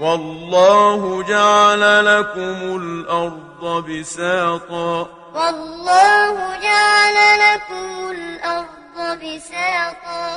وَاللَّهُ جَعَلَ لَكُمُ الْأَرْضَ بِسَاطًا. وَاللَّهُ جَعَلَ لَكُمُ الْأَرْضَ بِسَاطًا.